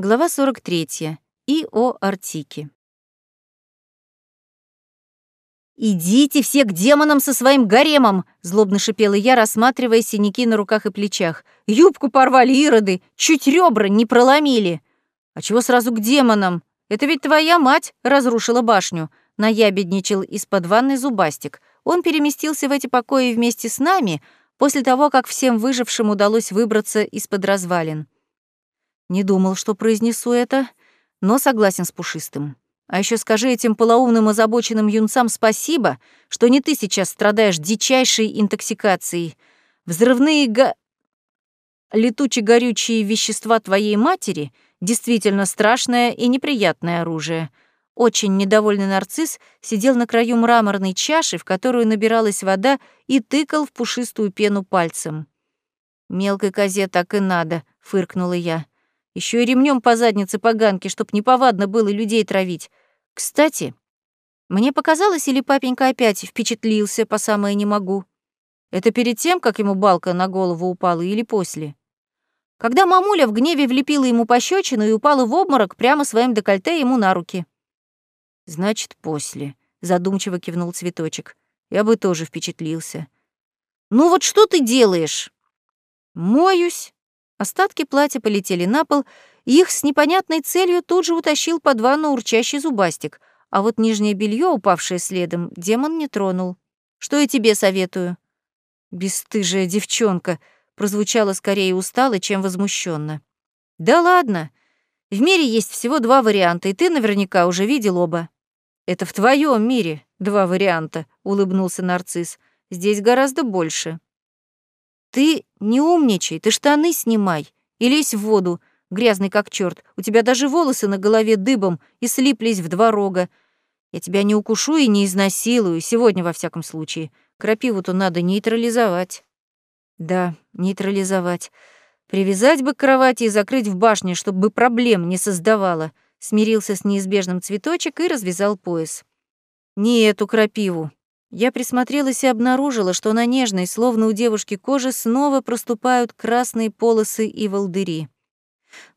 Глава 43. И о Артике. «Идите все к демонам со своим гаремом!» — злобно шипела я, рассматривая синяки на руках и плечах. «Юбку порвали ироды, чуть ребра не проломили!» «А чего сразу к демонам? Это ведь твоя мать разрушила башню!» — наябедничал из-под ванны зубастик. Он переместился в эти покои вместе с нами после того, как всем выжившим удалось выбраться из-под развалин. Не думал, что произнесу это, но согласен с Пушистым. А еще скажи этим полоумным озабоченным юнцам спасибо, что не ты сейчас страдаешь дичайшей интоксикацией. Взрывные га... летуче-горючие вещества твоей матери действительно страшное и неприятное оружие. Очень недовольный нарцисс сидел на краю мраморной чаши, в которую набиралась вода, и тыкал в пушистую пену пальцем. «Мелкой козе так и надо», — фыркнула я. Еще и ремнем по заднице поганки, чтоб неповадно было людей травить. Кстати, мне показалось, или папенька опять впечатлился по самое не могу. Это перед тем, как ему балка на голову упала, или после? Когда мамуля в гневе влепила ему пощечину и упала в обморок прямо своим декольте ему на руки. «Значит, после», — задумчиво кивнул цветочек. «Я бы тоже впечатлился». «Ну вот что ты делаешь?» «Моюсь», Остатки платья полетели на пол, и их с непонятной целью тут же утащил под ванну урчащий зубастик, а вот нижнее белье, упавшее следом, демон не тронул. «Что я тебе советую?» «Бесстыжая девчонка», прозвучало скорее устало, чем возмущенно. «Да ладно. В мире есть всего два варианта, и ты наверняка уже видел оба». «Это в твоем мире два варианта», — улыбнулся нарцисс. «Здесь гораздо больше». Ты не умничай, ты штаны снимай и лезь в воду, грязный как черт. У тебя даже волосы на голове дыбом и слиплись в два рога. Я тебя не укушу и не изнасилую, сегодня во всяком случае. Крапиву-то надо нейтрализовать. Да, нейтрализовать. Привязать бы к кровати и закрыть в башне, чтобы проблем не создавала. Смирился с неизбежным цветочек и развязал пояс. Не эту крапиву, я присмотрелась и обнаружила, что на нежной, словно у девушки кожи, снова проступают красные полосы и волдыри.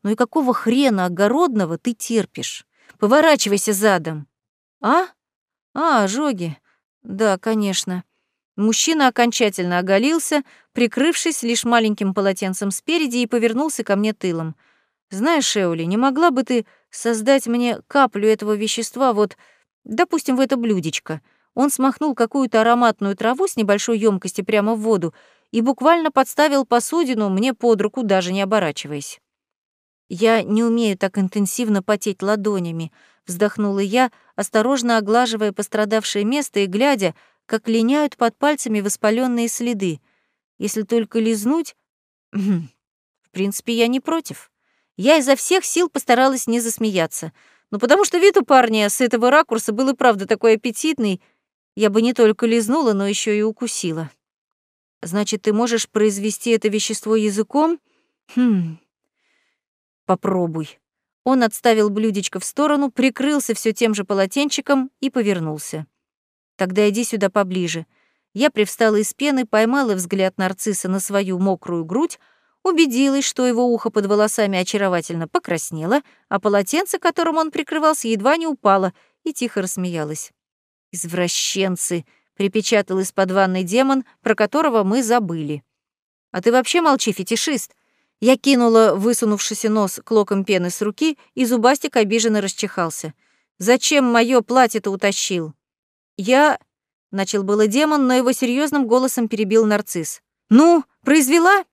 «Ну и какого хрена огородного ты терпишь? Поворачивайся задом!» «А? А, ожоги. Да, конечно». Мужчина окончательно оголился, прикрывшись лишь маленьким полотенцем спереди, и повернулся ко мне тылом. «Знаешь, Эули, не могла бы ты создать мне каплю этого вещества вот, допустим, в это блюдечко?» Он смахнул какую-то ароматную траву с небольшой емкости прямо в воду и буквально подставил посудину мне под руку, даже не оборачиваясь. «Я не умею так интенсивно потеть ладонями», — вздохнула я, осторожно оглаживая пострадавшее место и глядя, как линяют под пальцами воспаленные следы. Если только лизнуть... В принципе, я не против. Я изо всех сил постаралась не засмеяться. Ну, потому что вид у парня с этого ракурса был и правда такой аппетитный, я бы не только лизнула, но еще и укусила. Значит, ты можешь произвести это вещество языком? Хм. Попробуй. Он отставил блюдечко в сторону, прикрылся все тем же полотенчиком и повернулся. Тогда иди сюда поближе. Я привстала из пены, поймала взгляд нарцисса на свою мокрую грудь, убедилась, что его ухо под волосами очаровательно покраснело, а полотенце, которым он прикрывался, едва не упало, и тихо рассмеялась. «Извращенцы!» — припечатал из-под ванной демон, про которого мы забыли. «А ты вообще молчи, фетишист!» Я кинула высунувшийся нос клоком пены с руки, и зубастик обиженно расчихался. «Зачем моё платье-то утащил?» «Я...» — начал было демон, но его серьезным голосом перебил нарцисс. «Ну, произвела?»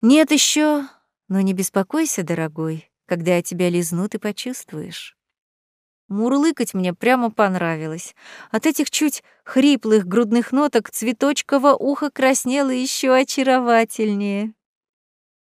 «Нет еще. Но не беспокойся, дорогой. Когда я тебя лизну, ты почувствуешь». Мурлыкать мне прямо понравилось. От этих чуть хриплых грудных ноток цветочково ухо краснело еще очаровательнее.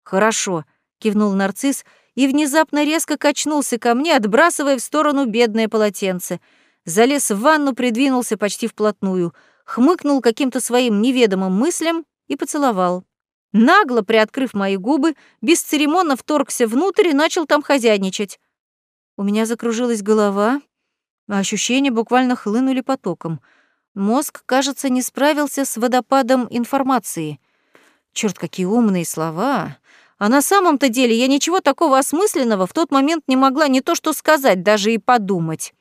«Хорошо», — кивнул нарцисс и внезапно резко качнулся ко мне, отбрасывая в сторону бедное полотенце. Залез в ванну, придвинулся почти вплотную, хмыкнул каким-то своим неведомым мыслям и поцеловал. Нагло приоткрыв мои губы, бесцеремонно вторгся внутрь и начал там хозяйничать. У меня закружилась голова, а ощущения буквально хлынули потоком. Мозг, кажется, не справился с водопадом информации. Черт, какие умные слова! А на самом-то деле я ничего такого осмысленного в тот момент не могла не то что сказать, даже и подумать.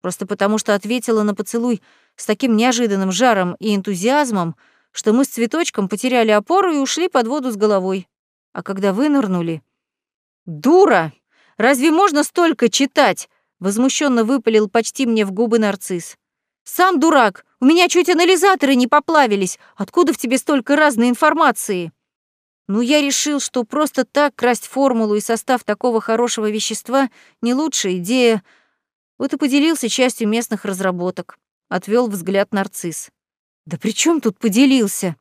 Просто потому что ответила на поцелуй с таким неожиданным жаром и энтузиазмом, что мы с цветочком потеряли опору и ушли под воду с головой. А когда вынырнули... «Дура! Разве можно столько читать?» — возмущенно выпалил почти мне в губы нарцисс. «Сам дурак! У меня чуть анализаторы не поплавились! Откуда в тебе столько разной информации?» Ну, я решил, что просто так красть формулу и состав такого хорошего вещества — не лучшая идея. Вот и поделился частью местных разработок. Отвел взгляд нарцисс. «Да при чем тут поделился?»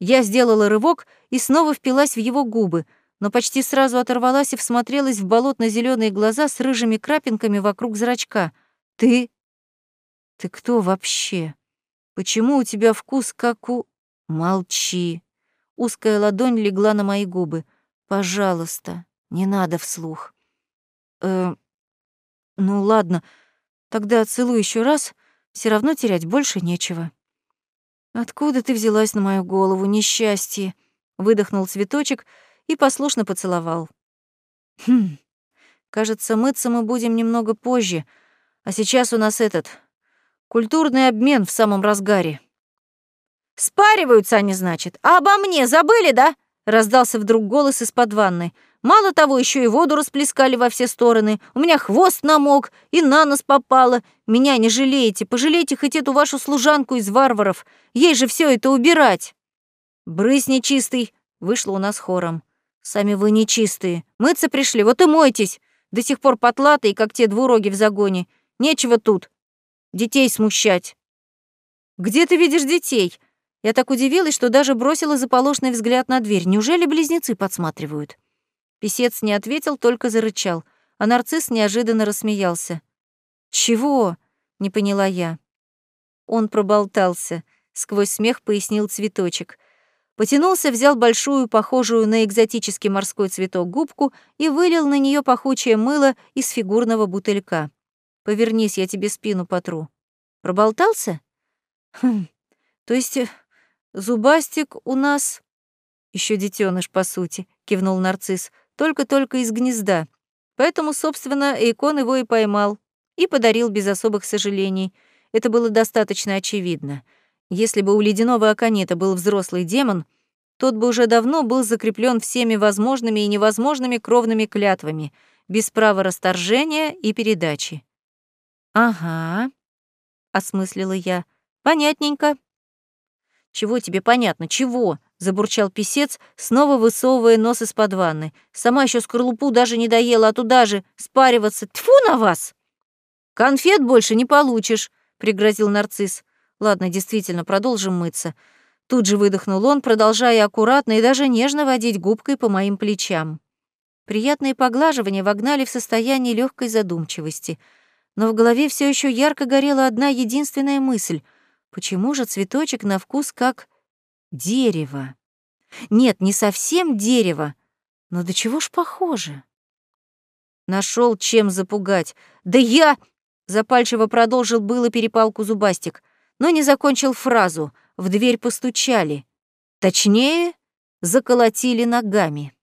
Я сделала рывок и снова впилась в его губы, но почти сразу оторвалась и всмотрелась в болотно зеленые глаза с рыжими крапинками вокруг зрачка. «Ты... ты кто вообще? Почему у тебя вкус как у...» «Молчи!» Узкая ладонь легла на мои губы. «Пожалуйста, не надо вслух». «Э, ну ладно, тогда целуй еще раз, все равно терять больше нечего». «Откуда ты взялась на мою голову, несчастье?» Выдохнул цветочек и послушно поцеловал. «Хм, кажется, мыться мы будем немного позже, а сейчас у нас этот... культурный обмен в самом разгаре». Спариваются они, значит. А обо мне забыли, да? Раздался вдруг голос из-под ванны. Мало того, еще и воду расплескали во все стороны. У меня хвост намок и на нос попало. Меня не жалеете. Пожалейте хоть эту вашу служанку из варваров. Ей же все это убирать. Брысь нечистый. Вышло у нас хором. Сами вы нечистые. Мыться пришли, вот и мойтесь. До сих пор потлатые, как те двуроги в загоне. Нечего тут. Детей смущать. Где ты видишь детей? Я так удивилась, что даже бросила заполошный взгляд на дверь. Неужели близнецы подсматривают? Песец не ответил, только зарычал, а нарцисс неожиданно рассмеялся. «Чего?» — не поняла я. Он проболтался, сквозь смех пояснил цветочек. Потянулся, взял большую, похожую на экзотический морской цветок губку и вылил на нее пахучее мыло из фигурного бутылька. «Повернись, я тебе спину потру». «Проболтался?» «Хм, то есть э, Зубастик у нас еще детеныш, по сути, кивнул нарцисс, только-только из гнезда. Поэтому, собственно, Эйкон его и поймал и подарил без особых сожалений. Это было достаточно очевидно. Если бы у ледяного аконета был взрослый демон, тот бы уже давно был закреплен всеми возможными и невозможными кровными клятвами, без права расторжения и передачи. «Ага», — осмыслила я, — «понятненько». «Чего тебе понятно? Чего?» — забурчал писец, снова высовывая нос из-под ванны. «Сама еще скорлупу даже не доела, а туда же спариваться. Тьфу на вас!» «Конфет больше не получишь», — пригрозил нарцисс. «Ладно, действительно, продолжим мыться». Тут же выдохнул он, продолжая аккуратно и даже нежно водить губкой по моим плечам. Приятные поглаживания вогнали в состояние легкой задумчивости. Но в голове все еще ярко горела одна единственная мысль — Почему же цветочек на вкус как дерево? Нет, не совсем дерево, но до чего ж похоже? Нашел чем запугать. Да я... Запальчиво продолжил было перепалку зубастик, но не закончил фразу. В дверь постучали. Точнее, заколотили ногами.